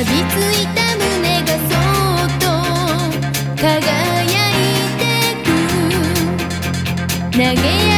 びついたがそっと輝いてく。投げ合